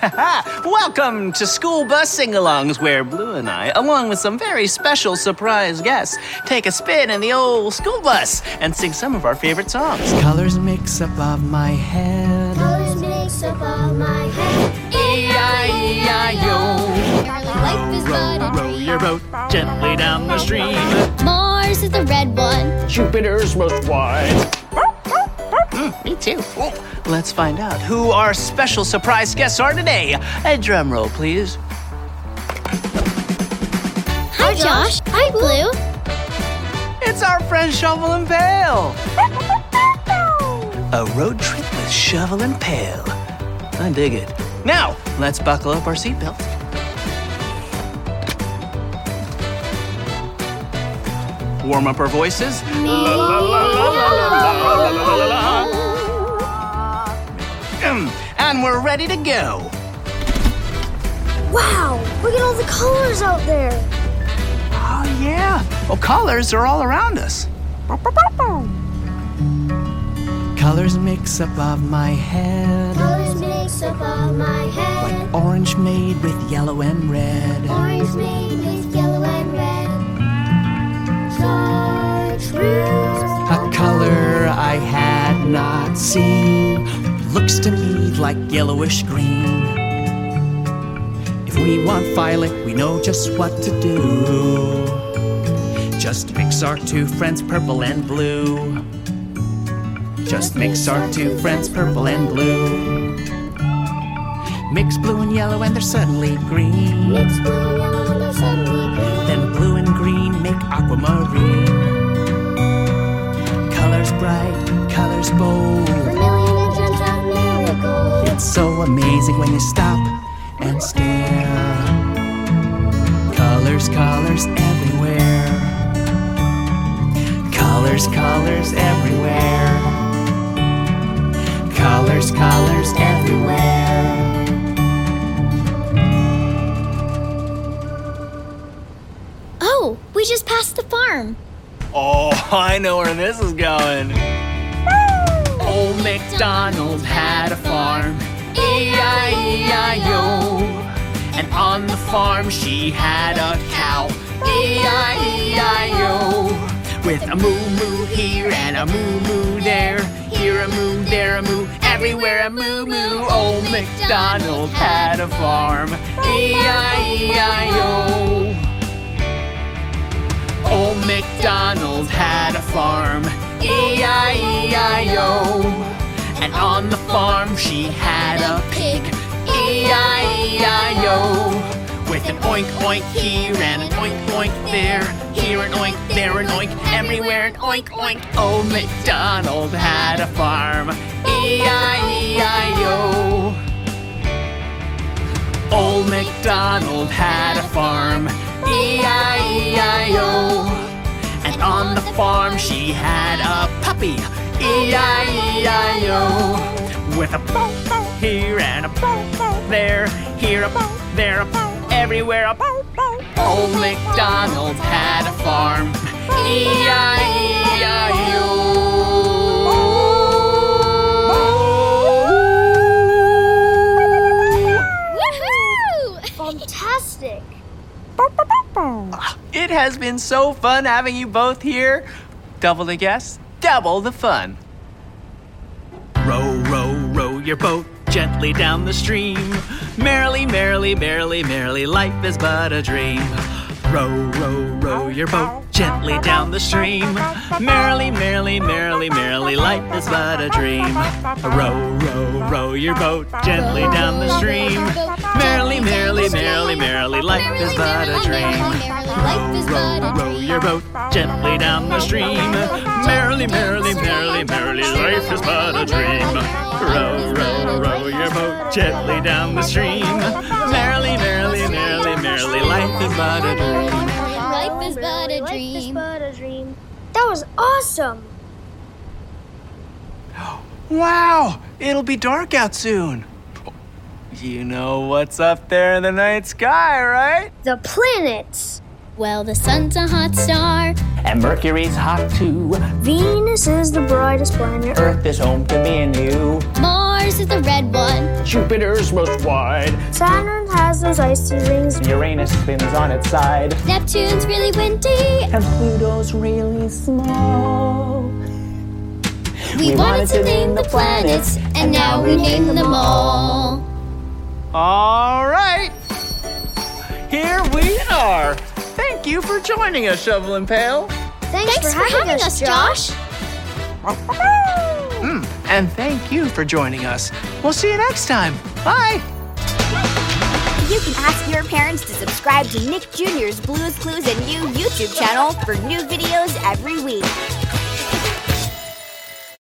Welcome to School Bus Sing Alongs, where Blue and I, along with some very special surprise guests, take a spin in the old school bus and sing some of our favorite songs. Colors mix above my head. Colors mix above my head. E-I-E-I-O. Life is but Row your boat gently down the stream. Mars is the red one. Jupiter's most wide. Me too. Let's find out who our special surprise guests are today. A drum roll, please. Hi, Josh. Hi, Blue. It's our friend Shovel and Pail. A road trip with Shovel and Pail. I dig it. Now, let's buckle up our seatbelts. Warm up our voices. Mm, And we're ready to go. Wow, look at all the colors out there. Oh, yeah. Well, colors are all around us. Colors mix above my head. Colors mix above my head. Orange made with yellow and red. Orange made with yellow and red. Chartreuse. A color I had not seen. Looks to me like yellowish green. If we want violet, we know just what to do. Just mix our two friends, purple and blue. Just mix our two friends, purple and blue. Mix blue and yellow, and they're suddenly green. Mix blue and yellow and they're suddenly green. Then blue and green make aquamarine. Colors bright, colors bold. Amazing when you stop and stare. Colors, colors everywhere. Colors, colors everywhere. Colors, colors everywhere. Oh, we just passed the farm. Oh, I know where this is going. Old MacDonald had a farm, E-I-E-I-O. And on the farm she had a cow, E-I-E-I-O. With a moo moo here and a moo moo there, here a moo, there a moo, everywhere a moo moo. Old MacDonald had a farm, E-I-E-I-O. Old MacDonald had a farm, E-I-E-I-O. And on the farm she had a pig, E-I-E-I-O. With an oink oink here and an oink oink there, here an oink, there an oink, everywhere an oink oink. Oh, Old MacDonald had a farm, E-I-E-I-O. Old MacDonald had a farm, E-I-E-I-O. Farm she had a puppy, E-I-E-I-O. With a bow bow here and a bow bow there, here a bow, there a bow, everywhere a bow bow. Old MacDonald had a farm, E-I-E-I-O. It has been so fun having you both here. Double the guests, double the fun. Row, row, row your boat gently down the stream. Merrily, merrily, merrily, merrily, life is but a dream. Row, row, row your boat gently down the stream. Merrily, merrily, merrily, merrily, life is but a dream. Row, row, row your boat gently down the stream. Merrily, merrily, merrily, merrily, life is but a dream. Row, row, row your boat gently down the stream. Merrily, merrily, merrily, merrily, life is but a dream. Row, row, row your boat gently down the stream. Merrily, merrily, merrily, merrily, life is but a dream. Life is but a Life is dream. but a dream. That was awesome. Wow, it'll be dark out soon. You know what's up there in the night sky, right? The planets. Well, the sun's a hot star. And Mercury's hot too. Venus is the brightest planet. Earth is home to me and you. Mars is the red one. Jupiter's most wide. Saturn has those icy rings. Uranus spins on its side. Neptune's really windy. And Pluto's really small. We, wanted to name the planets, and now we name them all. All right. Here we are. Thank you for joining us, Shovel and Pail. Thanks, Thanks for having us, Josh. Hmm. And thank you for joining us. We'll see you next time. Bye. You can ask your parents to subscribe to Nick Jr.'s Blue's Clues and You YouTube channel for new videos every week.